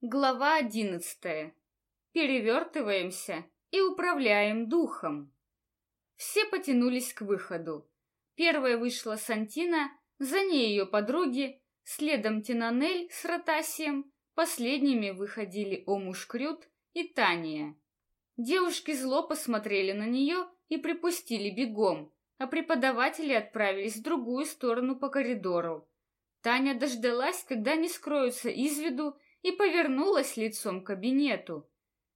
Глава одиннадцатая. Перевертываемся и управляем духом. Все потянулись к выходу. Первая вышла Сантина, за ней ее подруги, следом Тинанель с Ротасием, последними выходили Омушкрют и Тания. Девушки зло посмотрели на нее и припустили бегом, а преподаватели отправились в другую сторону по коридору. Таня дождалась, когда они скроются из виду, и повернулась лицом к кабинету.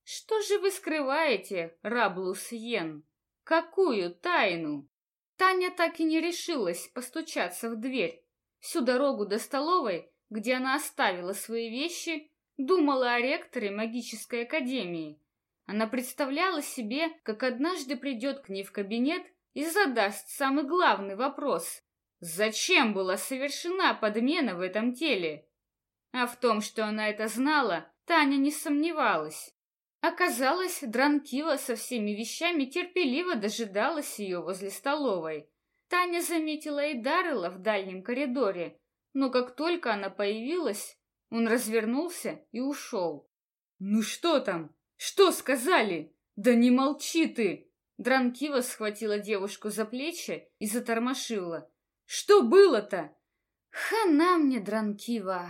«Что же вы скрываете, Раблус Йен? Какую тайну?» Таня так и не решилась постучаться в дверь. Всю дорогу до столовой, где она оставила свои вещи, думала о ректоре магической академии. Она представляла себе, как однажды придет к ней в кабинет и задаст самый главный вопрос. Зачем была совершена подмена в этом теле? А в том, что она это знала, Таня не сомневалась. Оказалось, Дранкива со всеми вещами терпеливо дожидалась ее возле столовой. Таня заметила и Даррела в дальнем коридоре, но как только она появилась, он развернулся и ушел. «Ну что там? Что сказали? Да не молчи ты!» Дранкива схватила девушку за плечи и затормошила. «Что было-то?» «Хана мне, Дранкива!»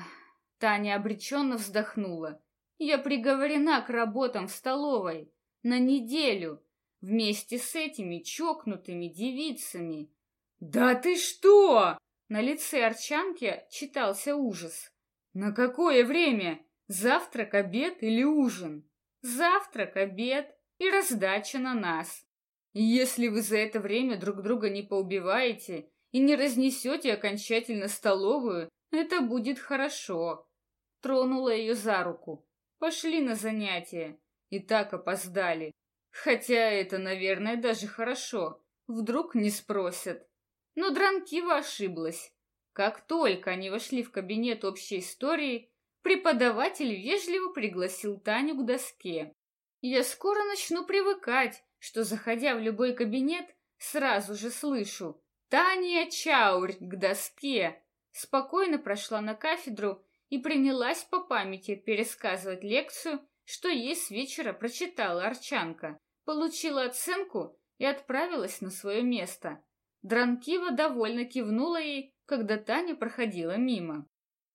Таня обреченно вздохнула. «Я приговорена к работам в столовой на неделю вместе с этими чокнутыми девицами». «Да ты что?» На лице Арчанки читался ужас. «На какое время? Завтрак, обед или ужин?» «Завтрак, обед и раздача на нас. Если вы за это время друг друга не поубиваете и не разнесете окончательно столовую, это будет хорошо тронула ее за руку. Пошли на занятия. И так опоздали. Хотя это, наверное, даже хорошо. Вдруг не спросят. Но Дранкива ошиблась. Как только они вошли в кабинет общей истории, преподаватель вежливо пригласил Таню к доске. Я скоро начну привыкать, что, заходя в любой кабинет, сразу же слышу «Таня Чаурь к доске!» Спокойно прошла на кафедру и принялась по памяти пересказывать лекцию, что ей с вечера прочитала Арчанка, получила оценку и отправилась на свое место. Дранкива довольно кивнула ей, когда Таня проходила мимо.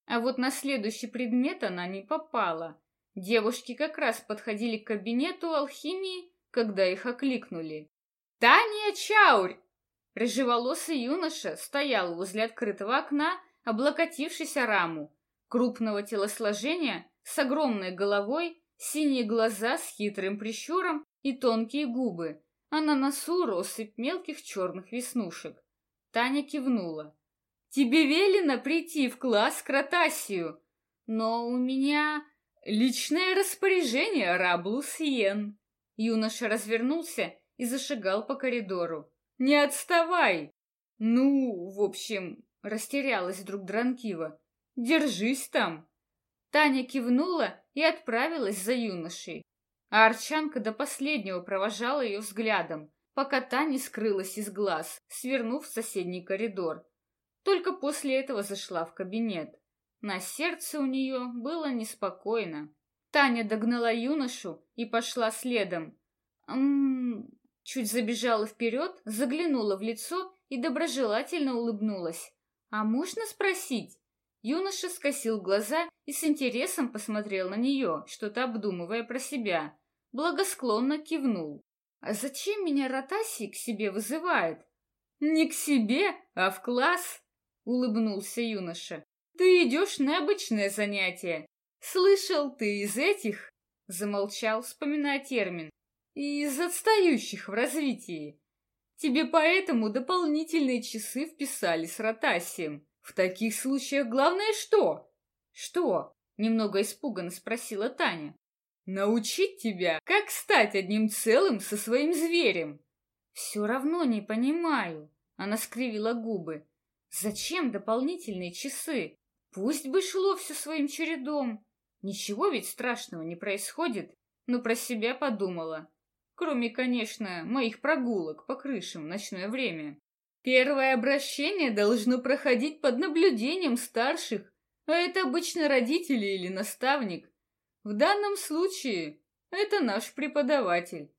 А вот на следующий предмет она не попала. Девушки как раз подходили к кабинету алхимии, когда их окликнули. «Таня Чаурь!» Рыжеволосый юноша стоял возле открытого окна, облокотившись о раму, крупного телосложения, с огромной головой, синие глаза с хитрым прищуром и тонкие губы, а на носу россыпь мелких черных веснушек. Таня кивнула. «Тебе велено прийти в класс к Ротасию, но у меня личное распоряжение, Раблус Йен». Юноша развернулся и зашагал по коридору. «Не отставай!» «Ну, в общем, растерялась вдруг Дранкива. Держись там!» Таня кивнула и отправилась за юношей. А Арчанка до последнего провожала ее взглядом, пока та не скрылась из глаз, свернув в соседний коридор. Только после этого зашла в кабинет. На сердце у нее было неспокойно. Таня догнала юношу и пошла следом. «М-м-м...» Чуть забежала вперед, заглянула в лицо и доброжелательно улыбнулась. «А можно спросить?» Юноша скосил глаза и с интересом посмотрел на нее, что-то обдумывая про себя. Благосклонно кивнул. «А зачем меня Ротаси к себе вызывает?» «Не к себе, а в класс», — улыбнулся юноша. «Ты идешь на обычное занятие. Слышал, ты из этих?» Замолчал, вспоминая термин. «Из отстающих в развитии. Тебе поэтому дополнительные часы вписали с Ротасием. В таких случаях главное что? Что? Немного испуганно спросила Таня. Научить тебя, как стать одним целым со своим зверем. Все равно не понимаю. Она скривила губы. Зачем дополнительные часы? Пусть бы шло все своим чередом. Ничего ведь страшного не происходит. Но про себя подумала. Кроме, конечно, моих прогулок по крышам в ночное время. Первое обращение должно проходить под наблюдением старших, а это обычно родители или наставник. В данном случае это наш преподаватель.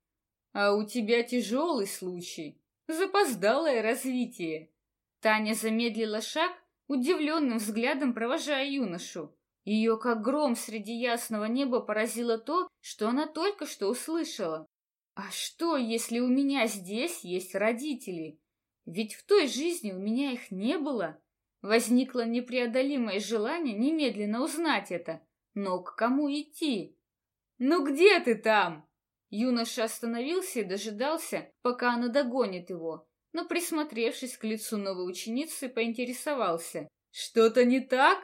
А у тебя тяжелый случай, запоздалое развитие. Таня замедлила шаг, удивленным взглядом провожая юношу. Ее, как гром среди ясного неба, поразило то, что она только что услышала. А что, если у меня здесь есть родители? Ведь в той жизни у меня их не было. Возникло непреодолимое желание немедленно узнать это. Но к кому идти? «Ну где ты там?» Юноша остановился и дожидался, пока она догонит его, но, присмотревшись к лицу новой ученицы, поинтересовался. «Что-то не так?»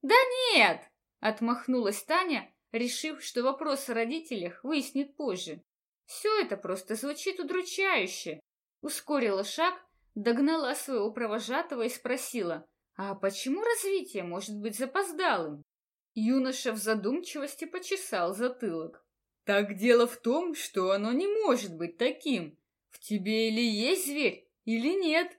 «Да нет!» — отмахнулась Таня, решив, что вопрос о родителях выяснит позже. «Все это просто звучит удручающе». Ускорила шаг, догнала своего провожатого и спросила, «А почему развитие может быть запоздалым?» Юноша в задумчивости почесал затылок. Так дело в том, что оно не может быть таким. В тебе или есть зверь, или нет.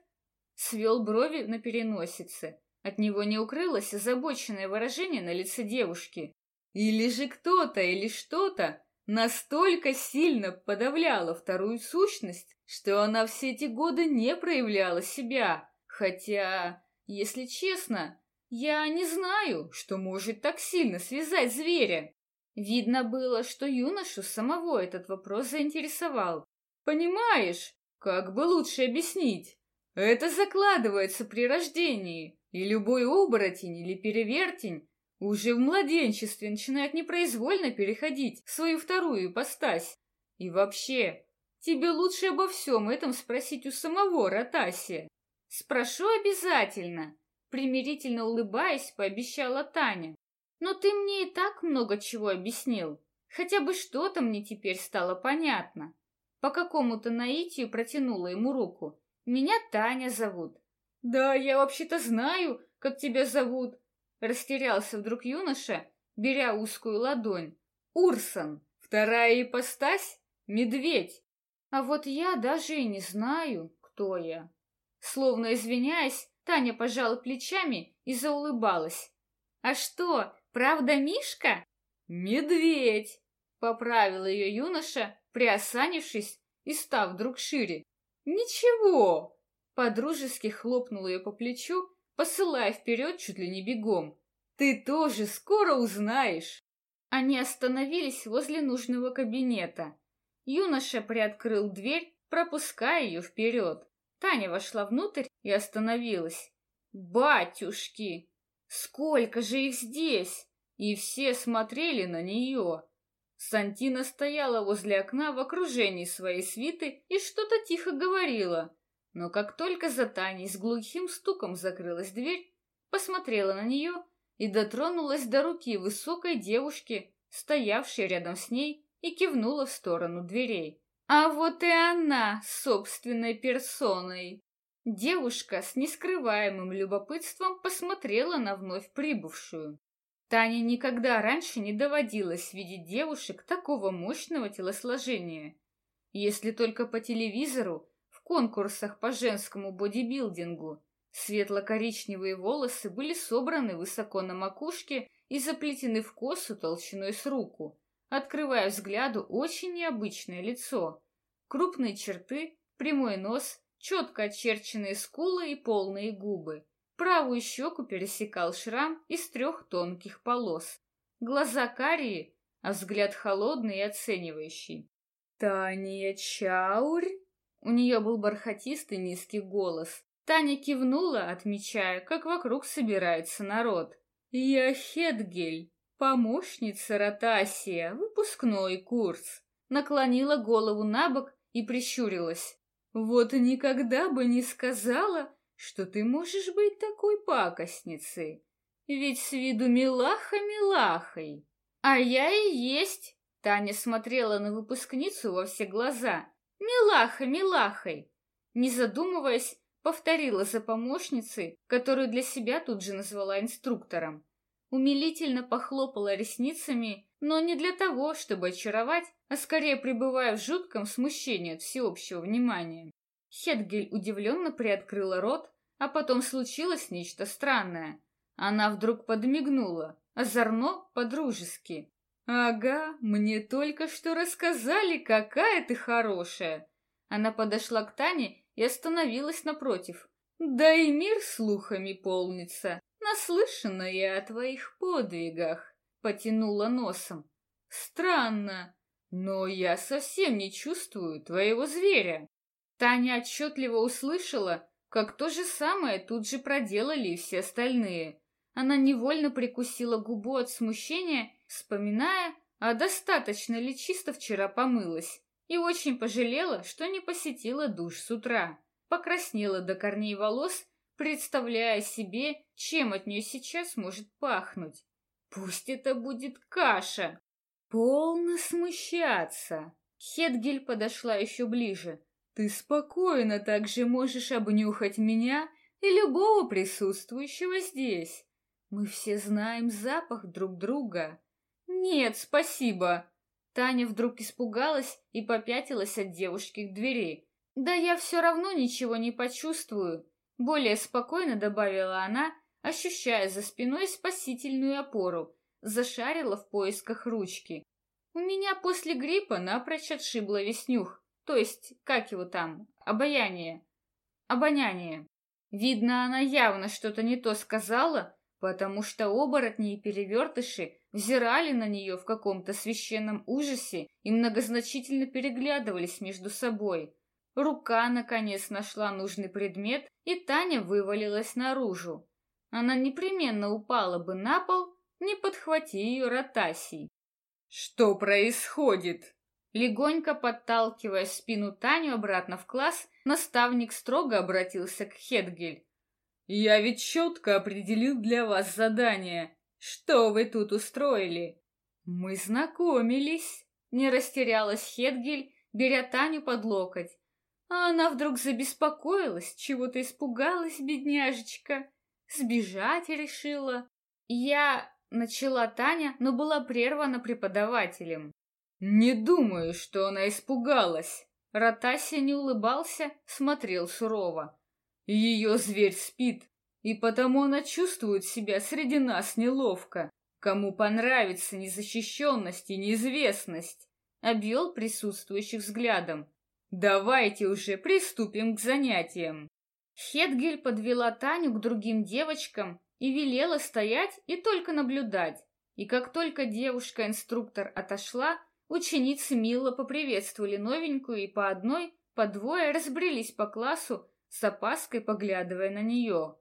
Свел брови на переносице. От него не укрылось озабоченное выражение на лице девушки. Или же кто-то или что-то настолько сильно подавляло вторую сущность, что она все эти годы не проявляла себя. Хотя, если честно, я не знаю, что может так сильно связать зверя. Видно было, что юношу самого этот вопрос заинтересовал. Понимаешь, как бы лучше объяснить? Это закладывается при рождении, и любой оборотень или перевертень уже в младенчестве начинает непроизвольно переходить в свою вторую ипостась. И вообще, тебе лучше обо всем этом спросить у самого Ротасия. Спрошу обязательно, примирительно улыбаясь, пообещала Таня. Но ты мне и так много чего объяснил. Хотя бы что-то мне теперь стало понятно. По какому-то наитию протянула ему руку. Меня Таня зовут. Да, я вообще-то знаю, как тебя зовут. Растерялся вдруг юноша, беря узкую ладонь. Урсон. Вторая ипостась — медведь. А вот я даже и не знаю, кто я. Словно извиняясь, Таня пожала плечами и заулыбалась. А что, Правда, Мишка? Медведь, поправил ее юноша, приосанившись и став вдруг шире. Ничего, подружески хлопнул ее по плечу, посылая вперед чуть ли не бегом. Ты тоже скоро узнаешь. Они остановились возле нужного кабинета. Юноша приоткрыл дверь, пропуская ее вперед. Таня вошла внутрь и остановилась. «Батюшки!» Сколько же их здесь? И все смотрели на нее. Сантина стояла возле окна в окружении своей свиты и что-то тихо говорила. Но как только за Таней с глухим стуком закрылась дверь, посмотрела на нее и дотронулась до руки высокой девушки, стоявшей рядом с ней, и кивнула в сторону дверей. А вот и она, собственной персоной. Девушка с нескрываемым любопытством посмотрела на вновь прибывшую. Тане никогда раньше не доводилось видеть девушек такого мощного телосложения. Если только по телевизору, конкурсах по женскому бодибилдингу. Светло-коричневые волосы были собраны высоко на макушке и заплетены в косу толщиной с руку, открывая взгляду очень необычное лицо. Крупные черты, прямой нос, четко очерченные скулы и полные губы. Правую щеку пересекал шрам из трех тонких полос. Глаза карие, а взгляд холодный и оценивающий. «Таня Чаурь?» У нее был бархатистый низкий голос. Таня кивнула, отмечая, как вокруг собирается народ. «Я Хедгель, помощница Ротасия, выпускной курс». Наклонила голову на бок и прищурилась. Вот никогда бы не сказала, что ты можешь быть такой пакостницей. Ведь с виду милаха-милахой. А я и есть. Таня смотрела на выпускницу во все глаза. Милаха-милахой. Не задумываясь, повторила за помощницей, которую для себя тут же назвала инструктором. Умилительно похлопала ресницами, но не для того, чтобы очаровать, а скорее пребывая в жутком смущении от всеобщего внимания. Хедгель удивленно приоткрыла рот, а потом случилось нечто странное. Она вдруг подмигнула, озорно, подружески. «Ага, мне только что рассказали, какая ты хорошая!» Она подошла к Тане и остановилась напротив. «Да и мир слухами полнится, наслышана я о твоих подвигах», — потянула носом. «Странно, но я совсем не чувствую твоего зверя». Таня отчетливо услышала, как то же самое тут же проделали все остальные. Она невольно прикусила губу от смущения, вспоминая, а достаточно ли чисто вчера помылась, и очень пожалела, что не посетила душ с утра. Покраснела до корней волос, представляя себе, чем от нее сейчас может пахнуть. Пусть это будет каша. Полно смущаться. Хедгель подошла еще ближе. Ты спокойно также можешь обнюхать меня и любого присутствующего здесь. Мы все знаем запах друг друга. Нет, спасибо. Таня вдруг испугалась и попятилась от девушки к двери. Да я все равно ничего не почувствую, более спокойно добавила она, ощущая за спиной спасительную опору, зашарила в поисках ручки. У меня после гриппа напрочь отшибло весь нюх, то есть, как его там, обаяние. Обоняние. Видно, она явно что-то не то сказала, потому что оборотни и перевертыши взирали на нее в каком-то священном ужасе и многозначительно переглядывались между собой. Рука, наконец, нашла нужный предмет, и Таня вывалилась наружу. Она непременно упала бы на пол, не подхвати ее ротасий. «Что происходит?» Легонько подталкивая спину Таню обратно в класс, наставник строго обратился к Хедгель. Я ведь четко определил для вас задание. Что вы тут устроили? Мы знакомились. Не растерялась Хедгель, беря Таню под локоть. А она вдруг забеспокоилась, чего-то испугалась, бедняжечка. Сбежать решила. Я начала Таня, но была прервана преподавателем. Не думаю, что она испугалась. Ротаси не улыбался, смотрел сурово. Ее зверь спит, и потому она чувствует себя среди нас неловко. Кому понравится незащищенность и неизвестность? Обвел присутствующих взглядом. Давайте уже приступим к занятиям. Хедгель подвела Таню к другим девочкам и велела стоять и только наблюдать. И как только девушка-инструктор отошла, ученицы мило поприветствовали новенькую и по одной, по двое разбрелись по классу, с опаской поглядывая на нее.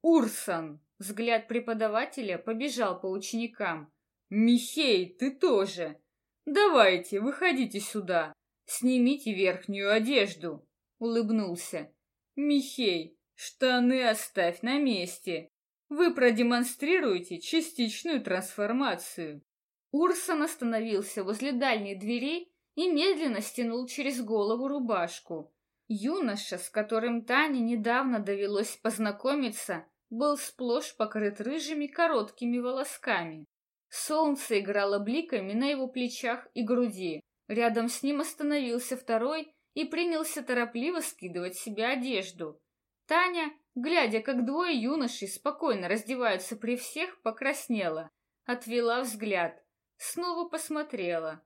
«Урсан!» — взгляд преподавателя побежал по ученикам. «Михей, ты тоже! Давайте, выходите сюда! Снимите верхнюю одежду!» — улыбнулся. «Михей, штаны оставь на месте! Вы продемонстрируете частичную трансформацию!» Урсан остановился возле дальней двери и медленно стянул через голову рубашку. Юноша, с которым Тане недавно довелось познакомиться, был сплошь покрыт рыжими короткими волосками. Солнце играло бликами на его плечах и груди. Рядом с ним остановился второй и принялся торопливо скидывать себе одежду. Таня, глядя, как двое юношей спокойно раздеваются при всех, покраснела, отвела взгляд, снова посмотрела.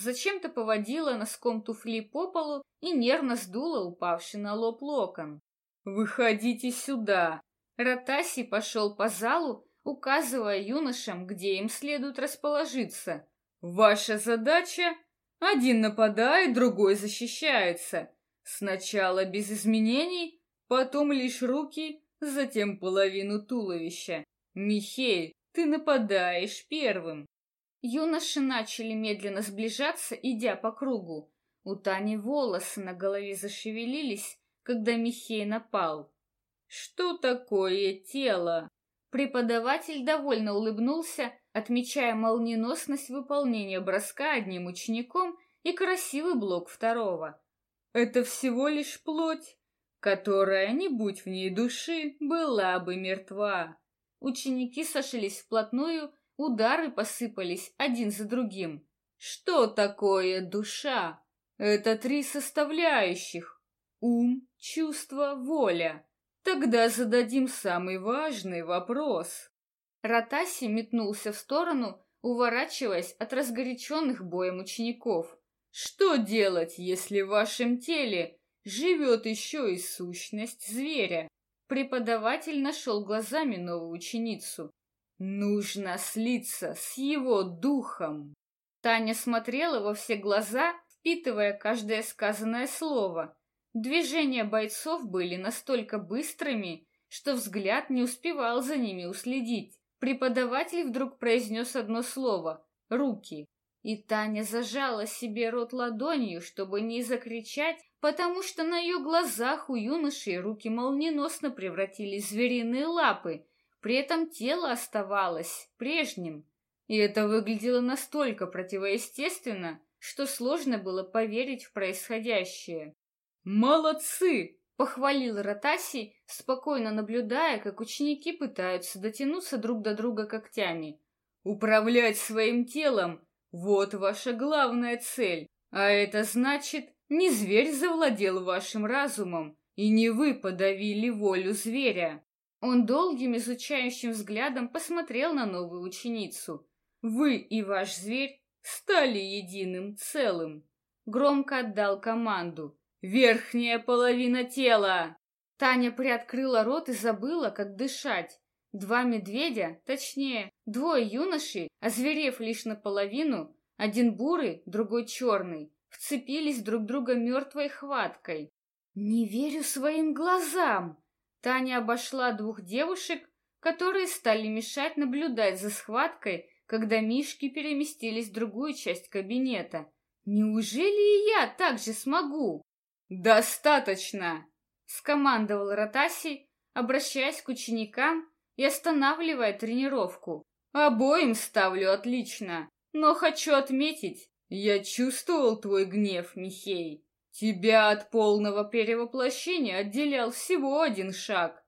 Зачем-то поводила носком туфли по полу и нервно сдула упавший на лоб локон. «Выходите сюда!» Ротаси пошел по залу, указывая юношам, где им следует расположиться. «Ваша задача — один нападает, другой защищается. Сначала без изменений, потом лишь руки, затем половину туловища. Михей, ты нападаешь первым». Юноши начали медленно сближаться, идя по кругу. У Тани волосы на голове зашевелились, когда Михей напал. «Что такое тело?» Преподаватель довольно улыбнулся, отмечая молниеносность выполнения броска одним учеником и красивый блок второго. «Это всего лишь плоть, которая, не будь в ней души, была бы мертва». Ученики сошлись вплотную Удары посыпались один за другим. Что такое душа? Это три составляющих. Ум, чувство, воля. Тогда зададим самый важный вопрос. Ротаси метнулся в сторону, уворачиваясь от разгоряченных боем учеников. «Что делать, если в вашем теле живет еще и сущность зверя?» Преподаватель нашел глазами новую ученицу. «Нужно слиться с его духом!» Таня смотрела во все глаза, впитывая каждое сказанное слово. Движения бойцов были настолько быстрыми, что взгляд не успевал за ними уследить. Преподаватель вдруг произнес одно слово — «руки». И Таня зажала себе рот ладонью, чтобы не закричать, потому что на ее глазах у юноши руки молниеносно превратились в звериные лапы, при этом тело оставалось прежним. И это выглядело настолько противоестественно, что сложно было поверить в происходящее. «Молодцы!» — похвалил Ротаси, спокойно наблюдая, как ученики пытаются дотянуться друг до друга когтями. «Управлять своим телом — вот ваша главная цель, а это значит, не зверь завладел вашим разумом, и не вы подавили волю зверя». Он долгим изучающим взглядом посмотрел на новую ученицу. «Вы и ваш зверь стали единым целым». Громко отдал команду. «Верхняя половина тела!» Таня приоткрыла рот и забыла, как дышать. Два медведя, точнее, двое юношей, озверев лишь наполовину, один бурый, другой черный, вцепились друг друга мертвой хваткой. «Не верю своим глазам!» Таня обошла двух девушек, которые стали мешать наблюдать за схваткой, когда мишки переместились в другую часть кабинета. Неужели и я так же смогу? Достаточно, скомандовал Ротаси, обращаясь к ученикам и останавливая тренировку. Обоим ставлю отлично, но хочу отметить, я чувствовал твой гнев, Михей. Тебя от полного перевоплощения отделял всего один шаг.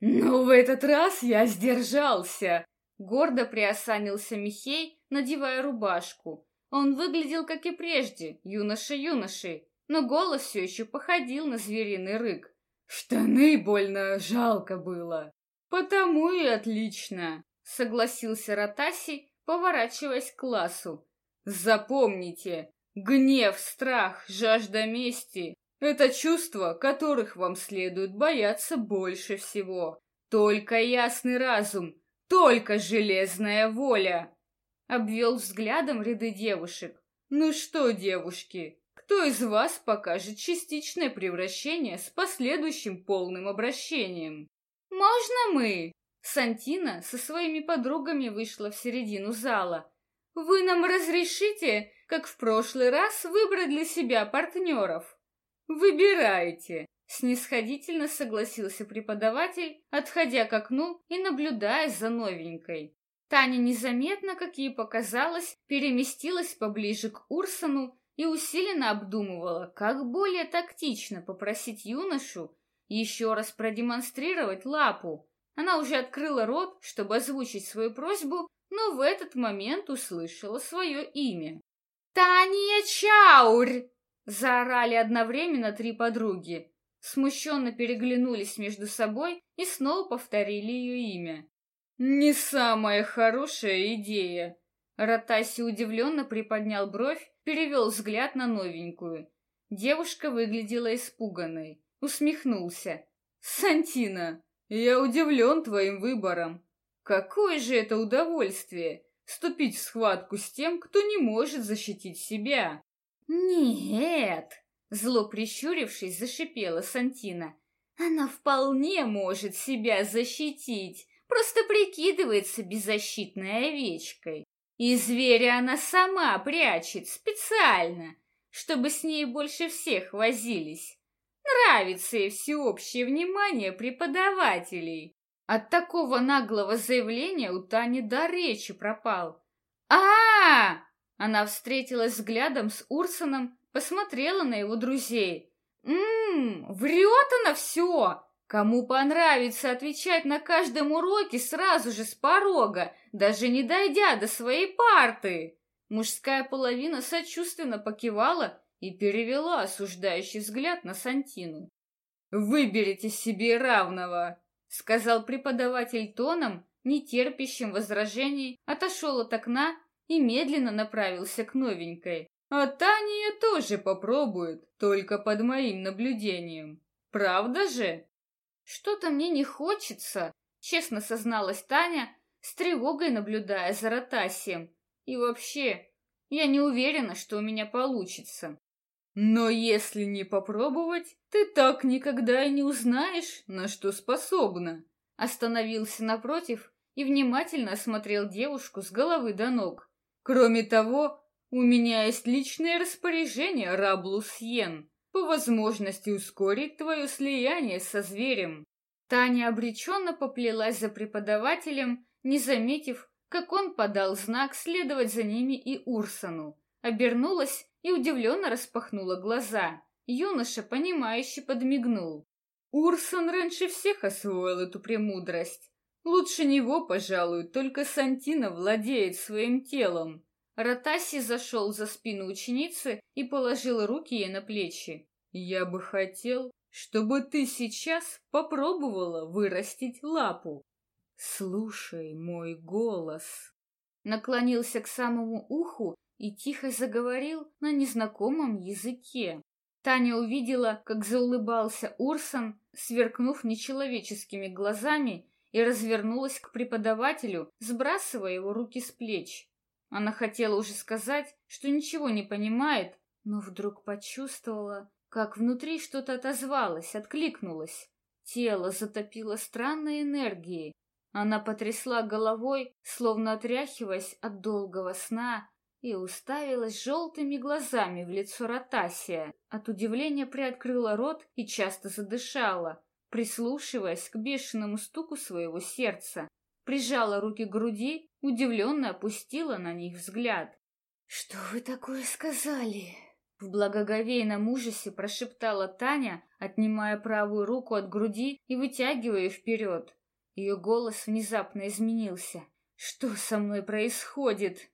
Но в этот раз я сдержался. Гордо приосанился Михей, надевая рубашку. Он выглядел, как и прежде, юноша юношей, но голос все еще походил на звериный рык. Штаны больно жалко было. Потому и отлично, согласился Ротаси, поворачиваясь к классу. Запомните, Гнев, страх, жажда мести — это чувства, которых вам следует бояться больше всего. Только ясный разум, только железная воля. Обвел взглядом ряды девушек. Ну что, девушки, кто из вас покажет частичное превращение с последующим полным обращением? Можно мы? Сантина со своими подругами вышла в середину зала. Вы нам разрешите как в прошлый раз, выбрать для себя партнеров. Выбирайте, снисходительно согласился преподаватель, отходя к окну и наблюдая за новенькой. Таня незаметно, как ей показалось, переместилась поближе к Урсону и усиленно обдумывала, как более тактично попросить юношу еще раз продемонстрировать лапу. Она уже открыла рот, чтобы озвучить свою просьбу, но в этот момент услышала свое имя. «Таня Чаурь!» — заорали одновременно три подруги. Смущенно переглянулись между собой и снова повторили ее имя. «Не самая хорошая идея!» Ротаси удивленно приподнял бровь, перевел взгляд на новенькую. Девушка выглядела испуганной. Усмехнулся. «Сантина, я удивлен твоим выбором. Какое же это удовольствие вступить в схватку с тем, кто не может защитить себя. Нет, зло прищурившись, зашипела Сантина. Она вполне может себя защитить, просто прикидывается беззащитной овечкой. И зверя она сама прячет специально, чтобы с ней больше всех возились. Нравится ей всеобщее внимание преподавателей. От такого наглого заявления у Тани до речи пропал. а, -а, -а Она встретилась взглядом с Урсоном, посмотрела на его друзей. «Ммм, врет она все! Кому понравится отвечать на каждом уроке сразу же с порога, даже не дойдя до своей парты?» Мужская половина сочувственно покивала и перевела осуждающий взгляд на Сантину. «Выберите себе равного!» Сказал преподаватель тоном, не терпящим возражений, отошел от окна и медленно направился к новенькой. А Таня тоже попробует, только под моим наблюдением. Правда же? Что-то мне не хочется, честно созналась Таня, с тревогой наблюдая за Ротасием. И вообще, я не уверена, что у меня получится. Но если не попробовать, ты так никогда и не узнаешь, на что способна. Остановился напротив и внимательно осмотрел девушку с головы до ног. Кроме того, у меня есть личное распоряжение, Раблусьен, по возможности ускорить твое слияние со зверем. Таня обреченно поплелась за преподавателем, не заметив, как он подал знак следовать за ними и Урсону. Обернулась и удивленно распахнула глаза. Юноша, понимающе подмигнул. Урсон раньше всех освоил эту премудрость. Лучше него, пожалуй, только Сантина владеет своим телом. Ротаси зашел за спину ученицы и положил руки ей на плечи. «Я бы хотел, чтобы ты сейчас попробовала вырастить лапу. Слушай мой голос». Наклонился к самому уху и тихо заговорил на незнакомом языке. Таня увидела, как заулыбался Урсон, сверкнув нечеловеческими глазами и развернулась к преподавателю, сбрасывая его руки с плеч. Она хотела уже сказать, что ничего не понимает, но вдруг почувствовала, как внутри что-то отозвалось, откликнулось. Тело затопило странной энергией. Она потрясла головой, словно отряхиваясь от долгого сна, и уставилась желтыми глазами в лицо Ротасия. От удивления приоткрыла рот и часто задышала, прислушиваясь к бешеному стуку своего сердца. Прижала руки к груди, удивленно опустила на них взгляд. «Что вы такое сказали?» В благоговейном ужасе прошептала Таня, отнимая правую руку от груди и вытягивая вперед. Ее голос внезапно изменился. «Что со мной происходит?»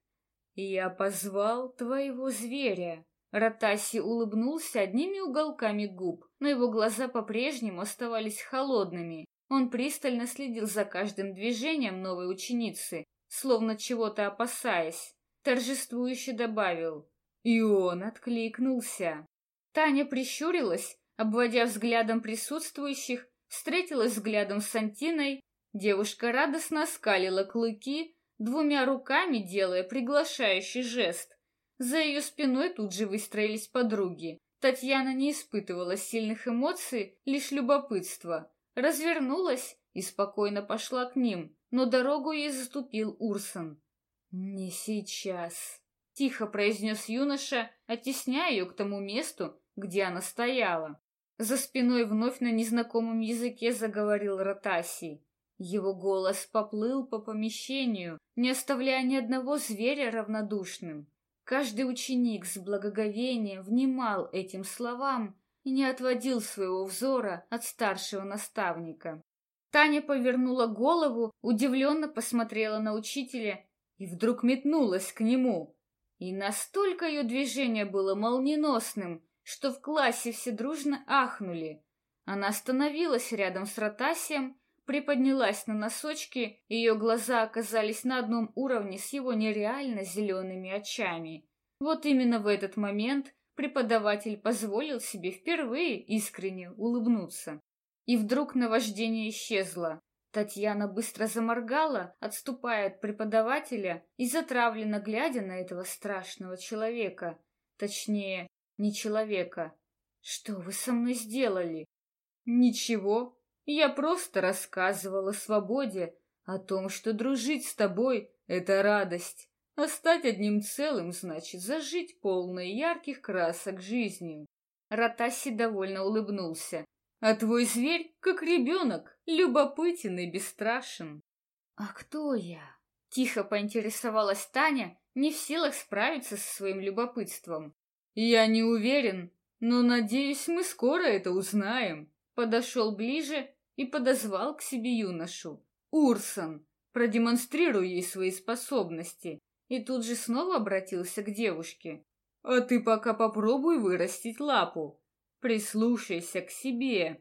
«Я позвал твоего зверя», Ротаси улыбнулся одними уголками губ, но его глаза по-прежнему оставались холодными. Он пристально следил за каждым движением новой ученицы, словно чего-то опасаясь. Торжествующе добавил. И он откликнулся. Таня прищурилась, обводя взглядом присутствующих, встретилась взглядом с Сантиной. Девушка радостно оскалила клыки, двумя руками делая приглашающий жест. За ее спиной тут же выстроились подруги. Татьяна не испытывала сильных эмоций, лишь любопытство. Развернулась и спокойно пошла к ним, но дорогу ей заступил Урсон. «Не сейчас», — тихо произнес юноша, оттесняя ее к тому месту, где она стояла. За спиной вновь на незнакомом языке заговорил Ротасий. Его голос поплыл по помещению, не оставляя ни одного зверя равнодушным. Каждый ученик с благоговением внимал этим словам и не отводил своего взора от старшего наставника. Таня повернула голову, удивленно посмотрела на учителя и вдруг метнулась к нему. И настолько ее движение было молниеносным, что в классе все дружно ахнули. Она остановилась рядом с Ротасием, приподнялась на носочки, ее глаза оказались на одном уровне с его нереально зелеными очами. Вот именно в этот момент преподаватель позволил себе впервые искренне улыбнуться. И вдруг наваждение исчезло. Татьяна быстро заморгала, отступая от преподавателя и затравленно глядя на этого страшного человека. Точнее, не человека. Что вы со мной сделали? Ничего, я просто рассказывала свободе, о том, что дружить с тобой — это радость, а стать одним целым значит зажить полной ярких красок жизнью. Ратаси довольно улыбнулся. А твой зверь, как ребенок, любопытен и бесстрашен. А кто я? Тихо поинтересовалась Таня, не в силах справиться со своим любопытством. Я не уверен, но надеюсь, мы скоро это узнаем подошел ближе и подозвал к себе юношу. «Урсон, продемонстрируй ей свои способности!» И тут же снова обратился к девушке. «А ты пока попробуй вырастить лапу. Прислушайся к себе».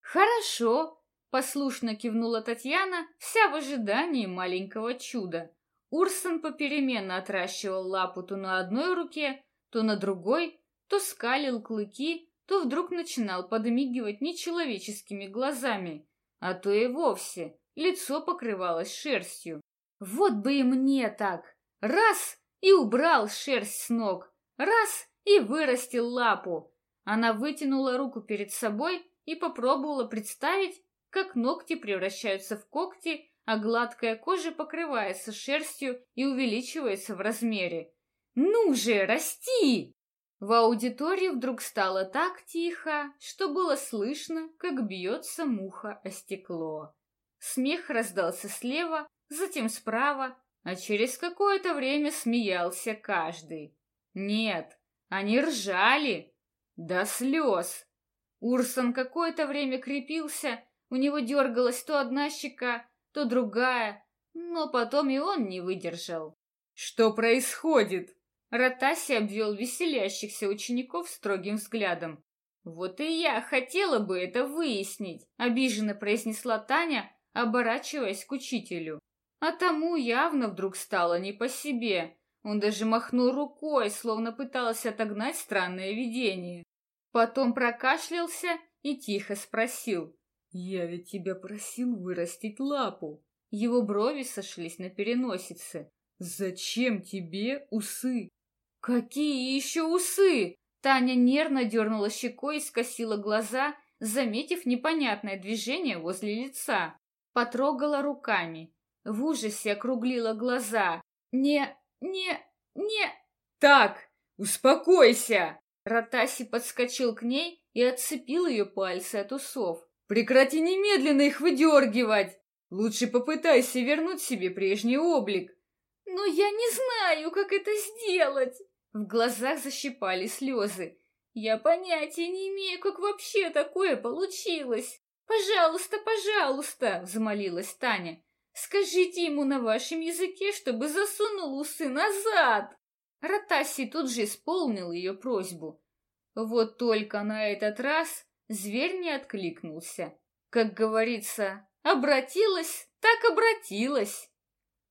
«Хорошо!» — послушно кивнула Татьяна, вся в ожидании маленького чуда. Урсон попеременно отращивал лапу то на одной руке, то на другой, то скалил клыки, то вдруг начинал подмигивать нечеловеческими глазами, а то и вовсе лицо покрывалось шерстью. Вот бы и мне так! Раз — и убрал шерсть с ног, раз — и вырастил лапу. Она вытянула руку перед собой и попробовала представить, как ногти превращаются в когти, а гладкая кожа покрывается шерстью и увеличивается в размере. «Ну же, расти!» В аудитории вдруг стало так тихо, что было слышно, как бьется муха о стекло. Смех раздался слева, затем справа, а через какое-то время смеялся каждый. Нет, они ржали до слез. Урсон какое-то время крепился, у него дергалась то одна щека, то другая, но потом и он не выдержал. «Что происходит?» Ротаси обвел веселящихся учеников строгим взглядом. «Вот и я хотела бы это выяснить», — обиженно произнесла Таня, оборачиваясь к учителю. А тому явно вдруг стало не по себе. Он даже махнул рукой, словно пытался отогнать странное видение. Потом прокашлялся и тихо спросил. «Я ведь тебя просил вырастить лапу». Его брови сошлись на переносице. «Зачем тебе усы?» «Какие еще усы?» Таня нервно дернула щекой и скосила глаза, заметив непонятное движение возле лица. Потрогала руками. В ужасе округлила глаза. «Не, не, не...» «Так, успокойся!» Ротаси подскочил к ней и отцепил ее пальцы от усов. «Прекрати немедленно их выдергивать! Лучше попытайся вернуть себе прежний облик!» «Но я не знаю, как это сделать!» В глазах защипали слезы. Я понятия не имею, как вообще такое получилось. Пожалуйста, пожалуйста, взмолилась Таня. Скажите ему на вашем языке, чтобы засунул усы назад. Ротаси тут же исполнил ее просьбу. Вот только на этот раз зверь не откликнулся. Как говорится, обратилась, так обратилась.